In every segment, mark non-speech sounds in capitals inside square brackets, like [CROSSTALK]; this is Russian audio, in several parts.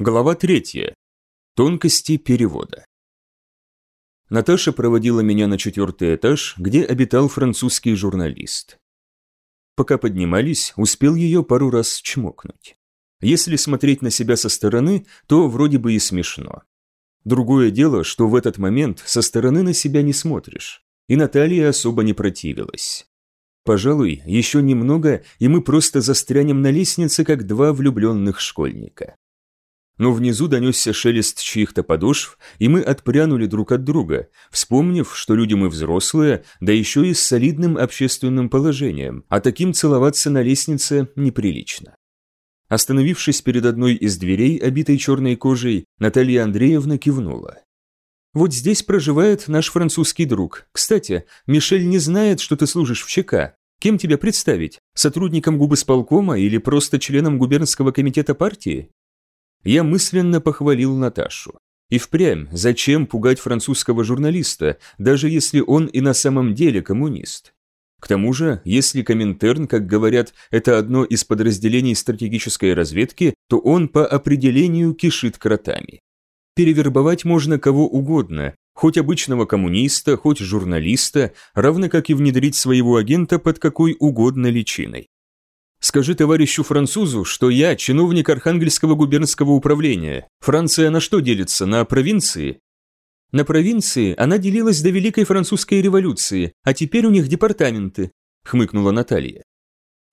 Глава третья. Тонкости перевода. Наташа проводила меня на четвертый этаж, где обитал французский журналист. Пока поднимались, успел ее пару раз чмокнуть. Если смотреть на себя со стороны, то вроде бы и смешно. Другое дело, что в этот момент со стороны на себя не смотришь, и Наталья особо не противилась. Пожалуй, еще немного, и мы просто застрянем на лестнице, как два влюбленных школьника но внизу донесся шелест чьих-то подошв, и мы отпрянули друг от друга, вспомнив, что люди мы взрослые, да еще и с солидным общественным положением, а таким целоваться на лестнице неприлично. Остановившись перед одной из дверей, обитой черной кожей, Наталья Андреевна кивнула. «Вот здесь проживает наш французский друг. Кстати, Мишель не знает, что ты служишь в ЧК. Кем тебя представить? Сотрудником губысполкома или просто членом губернского комитета партии?» Я мысленно похвалил Наташу. И впрямь, зачем пугать французского журналиста, даже если он и на самом деле коммунист? К тому же, если Коминтерн, как говорят, это одно из подразделений стратегической разведки, то он по определению кишит кротами. Перевербовать можно кого угодно, хоть обычного коммуниста, хоть журналиста, равно как и внедрить своего агента под какой угодно личиной. Скажи товарищу французу, что я чиновник Архангельского губернского управления. Франция на что делится? На провинции? На провинции она делилась до Великой Французской революции, а теперь у них департаменты, хмыкнула Наталья.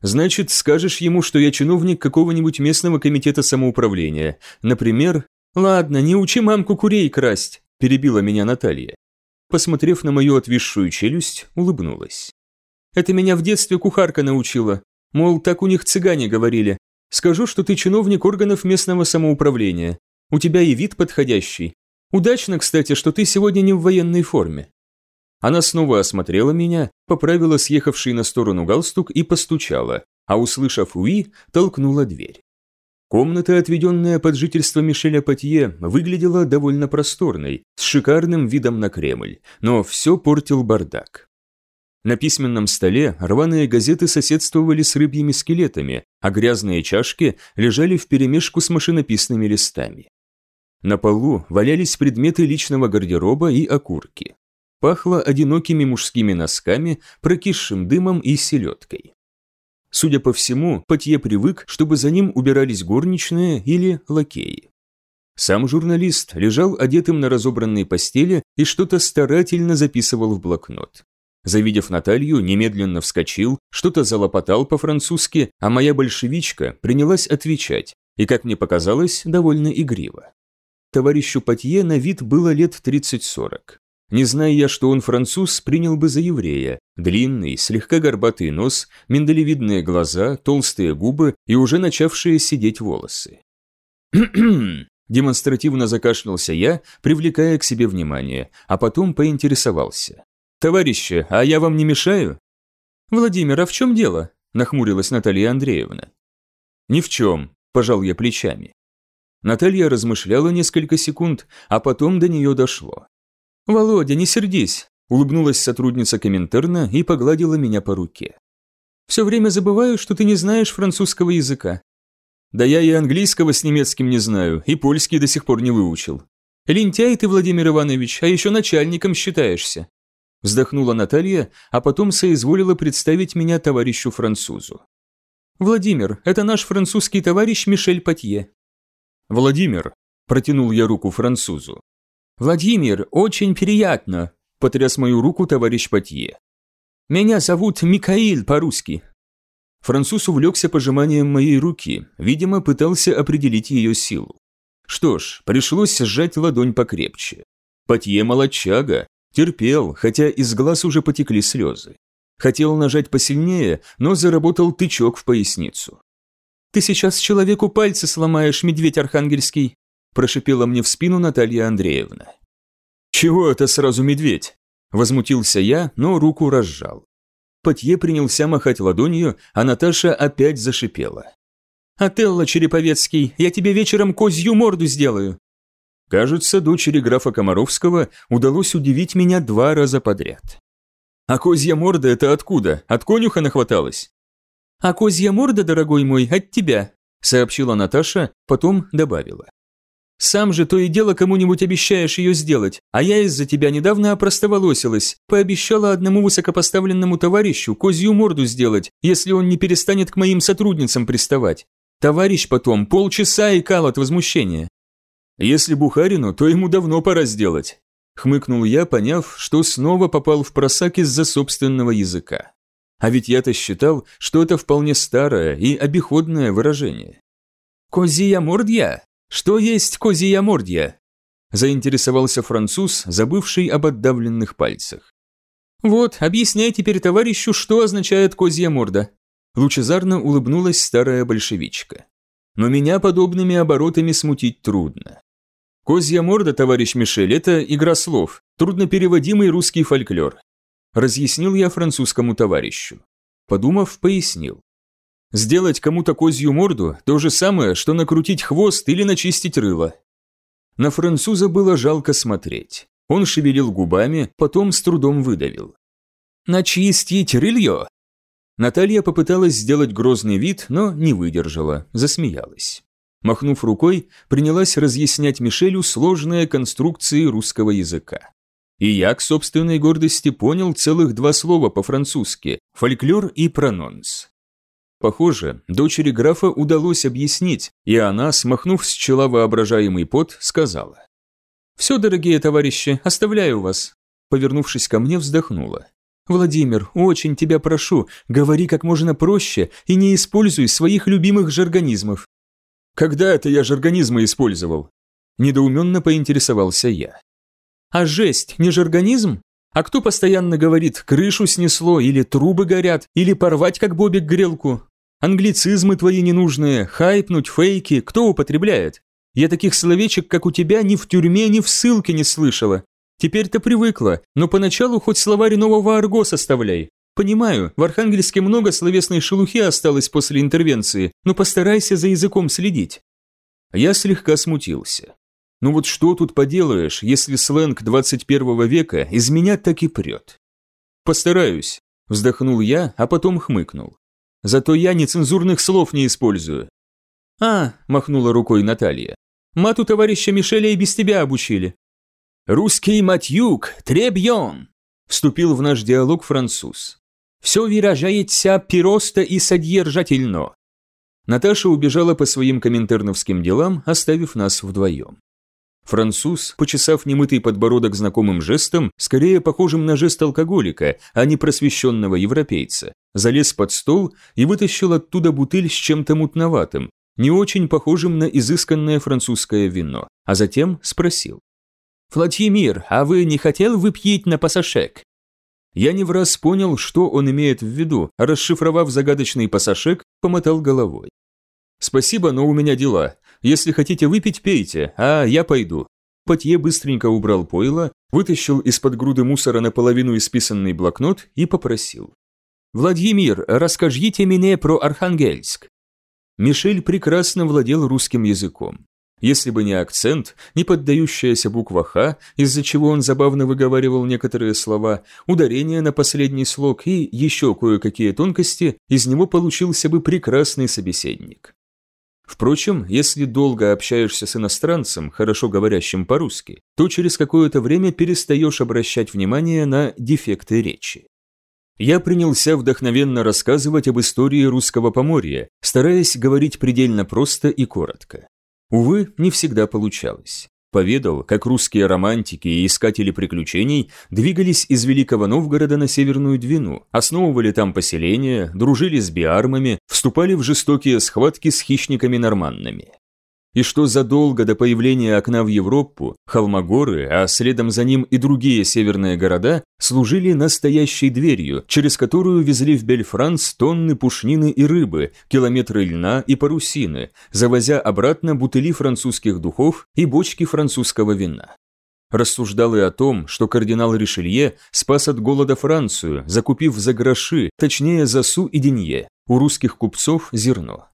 Значит, скажешь ему, что я чиновник какого-нибудь местного комитета самоуправления. Например, «Ладно, не учи мамку курей красть», – перебила меня Наталья. Посмотрев на мою отвисшую челюсть, улыбнулась. «Это меня в детстве кухарка научила. Мол, так у них цыгане говорили. Скажу, что ты чиновник органов местного самоуправления. У тебя и вид подходящий. Удачно, кстати, что ты сегодня не в военной форме». Она снова осмотрела меня, поправила съехавший на сторону галстук и постучала, а услышав «уи», толкнула дверь. Комната, отведенная под жительство Мишеля Патье, выглядела довольно просторной, с шикарным видом на Кремль, но все портил бардак. На письменном столе рваные газеты соседствовали с рыбьими скелетами, а грязные чашки лежали вперемешку с машинописными листами. На полу валялись предметы личного гардероба и окурки. Пахло одинокими мужскими носками, прокисшим дымом и селедкой. Судя по всему, Патье привык, чтобы за ним убирались горничные или лакеи. Сам журналист лежал одетым на разобранной постели и что-то старательно записывал в блокнот. Завидев Наталью, немедленно вскочил, что-то залопотал по-французски, а моя большевичка принялась отвечать, и, как мне показалось, довольно игриво. Товарищу Патье на вид было лет 30-40. Не зная я, что он француз, принял бы за еврея. Длинный, слегка горбатый нос, миндалевидные глаза, толстые губы и уже начавшие сидеть волосы. [CLEARS THROAT] Демонстративно закашлялся я, привлекая к себе внимание, а потом поинтересовался. «Товарищи, а я вам не мешаю?» «Владимир, а в чем дело?» – нахмурилась Наталья Андреевна. «Ни в чем», – пожал я плечами. Наталья размышляла несколько секунд, а потом до нее дошло. «Володя, не сердись», – улыбнулась сотрудница Коминтерна и погладила меня по руке. «Все время забываю, что ты не знаешь французского языка». «Да я и английского с немецким не знаю, и польский до сих пор не выучил». «Лентяй ты, Владимир Иванович, а еще начальником считаешься. Вздохнула Наталья, а потом соизволила представить меня товарищу французу. «Владимир, это наш французский товарищ Мишель Патье». «Владимир», – протянул я руку французу. «Владимир, очень приятно», – потряс мою руку товарищ Патье. «Меня зовут Микаил по-русски». Француз увлекся пожиманием моей руки, видимо, пытался определить ее силу. Что ж, пришлось сжать ладонь покрепче. Патье молодчага, Терпел, хотя из глаз уже потекли слезы. Хотел нажать посильнее, но заработал тычок в поясницу. «Ты сейчас человеку пальцы сломаешь, медведь архангельский», прошипела мне в спину Наталья Андреевна. «Чего это сразу медведь?» Возмутился я, но руку разжал. Патье принялся махать ладонью, а Наташа опять зашипела. «Отелло, Череповецкий, я тебе вечером козью морду сделаю. Кажется, дочери графа Комаровского удалось удивить меня два раза подряд. А козья морда это откуда? От конюха нахваталась? А козья морда, дорогой мой, от тебя, сообщила Наташа, потом добавила. Сам же то и дело кому-нибудь обещаешь ее сделать, а я из-за тебя недавно опростоволосилась, пообещала одному высокопоставленному товарищу козью морду сделать, если он не перестанет к моим сотрудницам приставать. Товарищ потом полчаса икал от возмущения. Если Бухарину, то ему давно пора сделать. Хмыкнул я, поняв, что снова попал в просак из-за собственного языка. А ведь я-то считал, что это вполне старое и обиходное выражение. «Козья мордья? Что есть козья мордья?» Заинтересовался француз, забывший об отдавленных пальцах. «Вот, объясняй теперь товарищу, что означает козья морда». Лучезарно улыбнулась старая большевичка. Но меня подобными оборотами смутить трудно. Козья морда, товарищ Мишель, это игра слов, труднопереводимый русский фольклор. Разъяснил я французскому товарищу. Подумав, пояснил. Сделать кому-то козью морду – то же самое, что накрутить хвост или начистить рыло. На француза было жалко смотреть. Он шевелил губами, потом с трудом выдавил. «Начистить рылье?» Наталья попыталась сделать грозный вид, но не выдержала, засмеялась. Махнув рукой, принялась разъяснять Мишелю сложные конструкции русского языка. И я, к собственной гордости, понял целых два слова по-французски – фольклор и прононс. Похоже, дочери графа удалось объяснить, и она, смахнув с чела воображаемый пот, сказала. «Все, дорогие товарищи, оставляю вас». Повернувшись ко мне, вздохнула. «Владимир, очень тебя прошу, говори как можно проще и не используй своих любимых жаргонизмов». «Когда это я жаргонизмы использовал?» Недоуменно поинтересовался я. А жесть не же организм? А кто постоянно говорит «крышу снесло» или «трубы горят» или «порвать как бобик грелку»? Англицизмы твои ненужные, хайпнуть, фейки, кто употребляет? Я таких словечек, как у тебя, ни в тюрьме, ни в ссылке не слышала. Теперь-то привыкла, но поначалу хоть словарь нового арго составляй. Понимаю, в Архангельске много словесной шелухи осталось после интервенции, но постарайся за языком следить. Я слегка смутился. Ну вот что тут поделаешь, если сленг 21 века из меня так и прет? Постараюсь, вздохнул я, а потом хмыкнул. Зато я нецензурных слов не использую. А, махнула рукой Наталья. Мату товарища Мишеля и без тебя обучили. Русский матюк, требьон, вступил в наш диалог француз. Все выражается просто и содержательно. Наташа убежала по своим коминтерновским делам, оставив нас вдвоем. Француз, почесав немытый подбородок знакомым жестом, скорее похожим на жест алкоголика, а не просвещенного европейца, залез под стол и вытащил оттуда бутыль с чем-то мутноватым, не очень похожим на изысканное французское вино, а затем спросил. «Владимир, а вы не хотел выпьить на пасашек?» Я не в раз понял, что он имеет в виду, расшифровав загадочный пасашек, помотал головой. «Спасибо, но у меня дела. Если хотите выпить, пейте, а я пойду». Патье быстренько убрал пойло, вытащил из-под груды мусора наполовину исписанный блокнот и попросил. «Владимир, расскажите мне про Архангельск». Мишель прекрасно владел русским языком. Если бы не акцент, не поддающаяся буква «Х», из-за чего он забавно выговаривал некоторые слова, ударение на последний слог и еще кое-какие тонкости, из него получился бы прекрасный собеседник. Впрочем, если долго общаешься с иностранцем, хорошо говорящим по-русски, то через какое-то время перестаешь обращать внимание на дефекты речи. Я принялся вдохновенно рассказывать об истории русского поморья, стараясь говорить предельно просто и коротко. Увы, не всегда получалось. Поведал, как русские романтики и искатели приключений двигались из Великого Новгорода на Северную Двину, основывали там поселения, дружили с биармами, вступали в жестокие схватки с хищниками-норманнами и что задолго до появления окна в Европу Холмогоры, а следом за ним и другие северные города, служили настоящей дверью, через которую везли в Бельфранс тонны пушнины и рыбы, километры льна и парусины, завозя обратно бутыли французских духов и бочки французского вина. Рассуждал и о том, что кардинал Ришелье спас от голода Францию, закупив за гроши, точнее за су и денье, у русских купцов зерно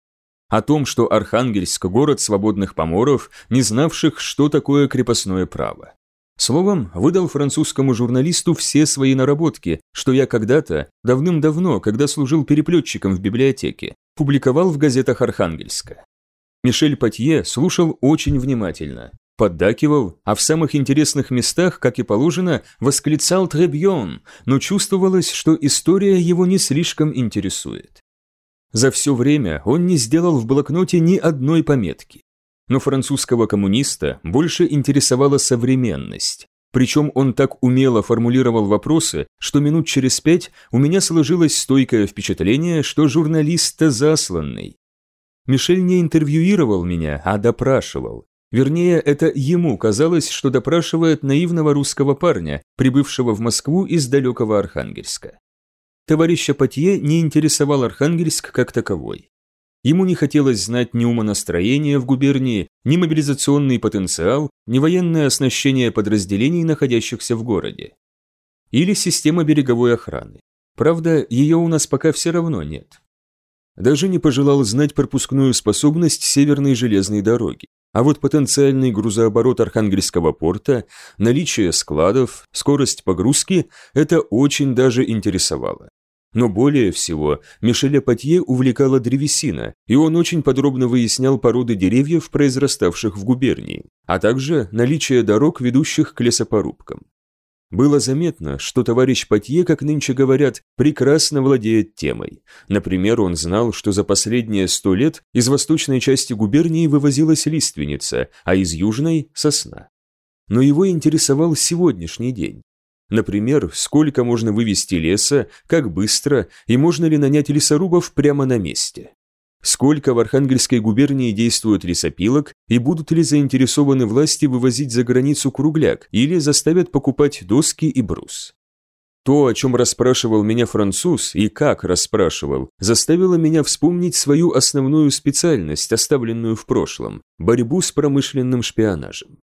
о том, что Архангельск – город свободных поморов, не знавших, что такое крепостное право. Словом, выдал французскому журналисту все свои наработки, что я когда-то, давным-давно, когда служил переплетчиком в библиотеке, публиковал в газетах Архангельска. Мишель Патье слушал очень внимательно, поддакивал, а в самых интересных местах, как и положено, восклицал «Требьон», но чувствовалось, что история его не слишком интересует. За все время он не сделал в блокноте ни одной пометки. Но французского коммуниста больше интересовала современность. Причем он так умело формулировал вопросы, что минут через пять у меня сложилось стойкое впечатление, что журналист-то засланный. Мишель не интервьюировал меня, а допрашивал. Вернее, это ему казалось, что допрашивает наивного русского парня, прибывшего в Москву из далекого Архангельска. Товарища Патье не интересовал Архангельск как таковой. Ему не хотелось знать ни умонастроения в губернии, ни мобилизационный потенциал, ни военное оснащение подразделений, находящихся в городе. Или система береговой охраны. Правда, ее у нас пока все равно нет. Даже не пожелал знать пропускную способность Северной железной дороги. А вот потенциальный грузооборот Архангельского порта, наличие складов, скорость погрузки – это очень даже интересовало. Но более всего Мишеля Патье увлекала древесина, и он очень подробно выяснял породы деревьев, произраставших в губернии, а также наличие дорог, ведущих к лесопорубкам. Было заметно, что товарищ Патье, как нынче говорят, прекрасно владеет темой. Например, он знал, что за последние сто лет из восточной части губернии вывозилась лиственница, а из южной – сосна. Но его интересовал сегодняшний день. Например, сколько можно вывести леса, как быстро, и можно ли нанять лесорубов прямо на месте. Сколько в Архангельской губернии действует лесопилок и будут ли заинтересованы власти вывозить за границу кругляк или заставят покупать доски и брус. То, о чем расспрашивал меня француз и как расспрашивал, заставило меня вспомнить свою основную специальность, оставленную в прошлом – борьбу с промышленным шпионажем.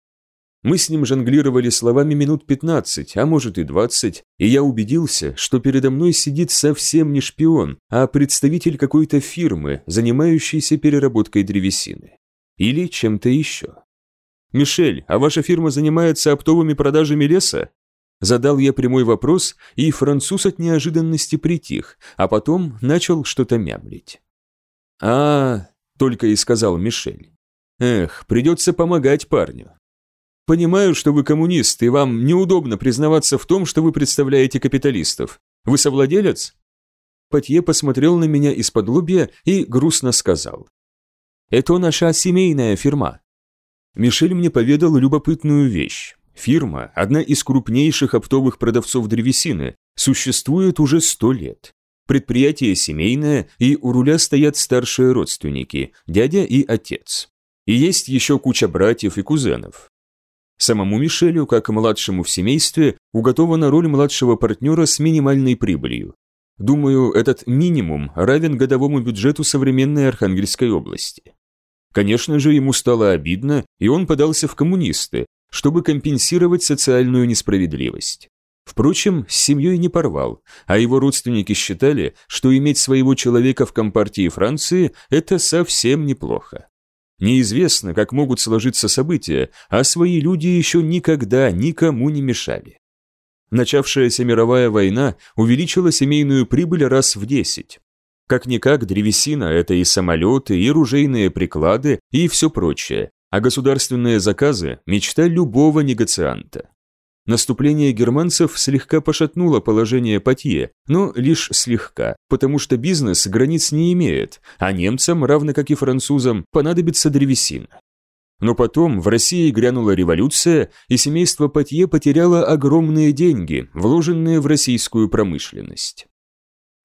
Мы с ним жонглировали словами минут 15, а может и 20, и я убедился, что передо мной сидит совсем не шпион, а представитель какой-то фирмы, занимающейся переработкой древесины. Или чем-то еще. «Мишель, а ваша фирма занимается оптовыми продажами леса?» Задал я прямой вопрос, и француз от неожиданности притих, а потом начал что-то мямлить. а, только и сказал Мишель. «Эх, придется помогать парню. Понимаю, что вы коммунист, и вам неудобно признаваться в том, что вы представляете капиталистов. Вы совладелец?» Патье посмотрел на меня из-под лобья и грустно сказал. «Это наша семейная фирма». Мишель мне поведал любопытную вещь. Фирма, одна из крупнейших оптовых продавцов древесины, существует уже сто лет. Предприятие семейное, и у руля стоят старшие родственники, дядя и отец. И есть еще куча братьев и кузенов. Самому Мишелю, как младшему в семействе, уготована роль младшего партнера с минимальной прибылью. Думаю, этот минимум равен годовому бюджету современной Архангельской области. Конечно же, ему стало обидно, и он подался в коммунисты, чтобы компенсировать социальную несправедливость. Впрочем, с семьей не порвал, а его родственники считали, что иметь своего человека в Компартии Франции – это совсем неплохо. Неизвестно, как могут сложиться события, а свои люди еще никогда никому не мешали. Начавшаяся мировая война увеличила семейную прибыль раз в десять. Как-никак древесина – это и самолеты, и ружейные приклады, и все прочее, а государственные заказы – мечта любого негацианта. Наступление германцев слегка пошатнуло положение Патье, но лишь слегка, потому что бизнес границ не имеет, а немцам, равно как и французам, понадобится древесина. Но потом в России грянула революция, и семейство Патье потеряло огромные деньги, вложенные в российскую промышленность.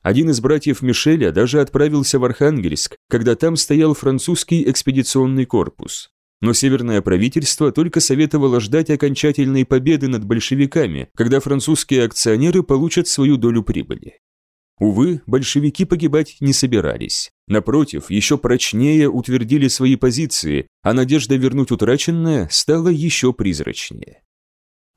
Один из братьев Мишеля даже отправился в Архангельск, когда там стоял французский экспедиционный корпус. Но северное правительство только советовало ждать окончательной победы над большевиками, когда французские акционеры получат свою долю прибыли. Увы, большевики погибать не собирались. Напротив, еще прочнее утвердили свои позиции, а надежда вернуть утраченное стала еще призрачнее.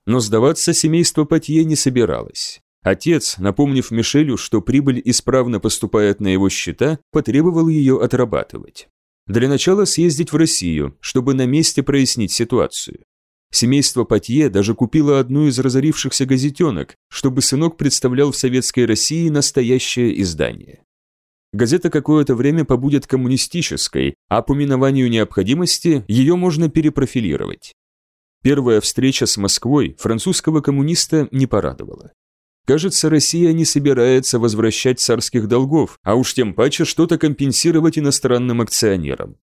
Но сдаваться семейство Патье не собиралось. Отец, напомнив Мишелю, что прибыль исправно поступает на его счета, потребовал ее отрабатывать. Для начала съездить в Россию, чтобы на месте прояснить ситуацию. Семейство Патье даже купило одну из разорившихся газетенок, чтобы сынок представлял в Советской России настоящее издание. газета какое-то время побудет коммунистической, а по минованию необходимости ее можно перепрофилировать. Первая встреча с Москвой французского коммуниста не порадовала. Кажется, Россия не собирается возвращать царских долгов, а уж тем паче что-то компенсировать иностранным акционерам.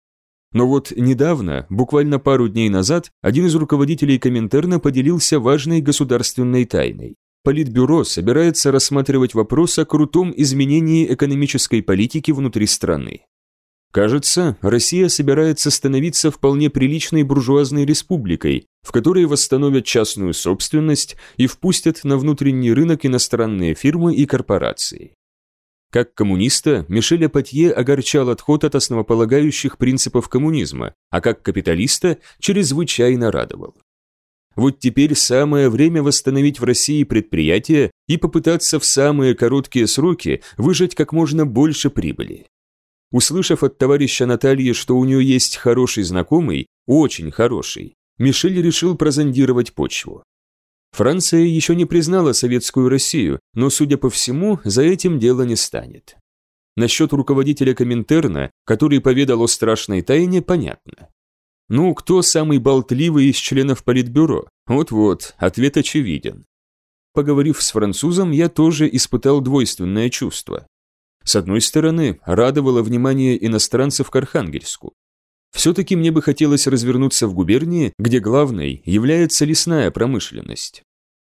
Но вот недавно, буквально пару дней назад, один из руководителей Коминтерна поделился важной государственной тайной. Политбюро собирается рассматривать вопрос о крутом изменении экономической политики внутри страны. Кажется, Россия собирается становиться вполне приличной буржуазной республикой, в которой восстановят частную собственность и впустят на внутренний рынок иностранные фирмы и корпорации. Как коммуниста, Мишель Апатье огорчал отход от основополагающих принципов коммунизма, а как капиталиста чрезвычайно радовал. Вот теперь самое время восстановить в России предприятия и попытаться в самые короткие сроки выжать как можно больше прибыли. Услышав от товарища Натальи, что у нее есть хороший знакомый, очень хороший, Мишель решил прозондировать почву. Франция еще не признала советскую Россию, но, судя по всему, за этим дело не станет. Насчет руководителя Коминтерна, который поведал о страшной тайне, понятно. Ну, кто самый болтливый из членов Политбюро? Вот-вот, ответ очевиден. Поговорив с французом, я тоже испытал двойственное чувство. С одной стороны, радовало внимание иностранцев к Архангельску. Все-таки мне бы хотелось развернуться в губернии, где главной является лесная промышленность.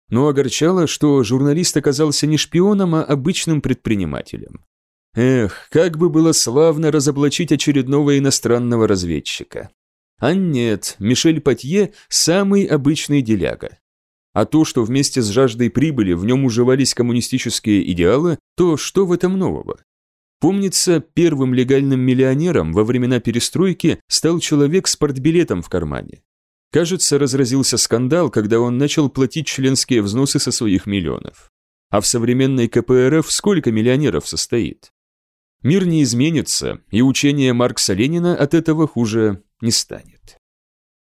Но огорчало, что журналист оказался не шпионом, а обычным предпринимателем. Эх, как бы было славно разоблачить очередного иностранного разведчика. А нет, Мишель Патье – самый обычный деляга. А то, что вместе с жаждой прибыли в нем уживались коммунистические идеалы, то что в этом нового? Помнится, первым легальным миллионером во времена перестройки стал человек с портбилетом в кармане. Кажется, разразился скандал, когда он начал платить членские взносы со своих миллионов. А в современной КПРФ сколько миллионеров состоит? Мир не изменится, и учение Маркса Ленина от этого хуже не станет.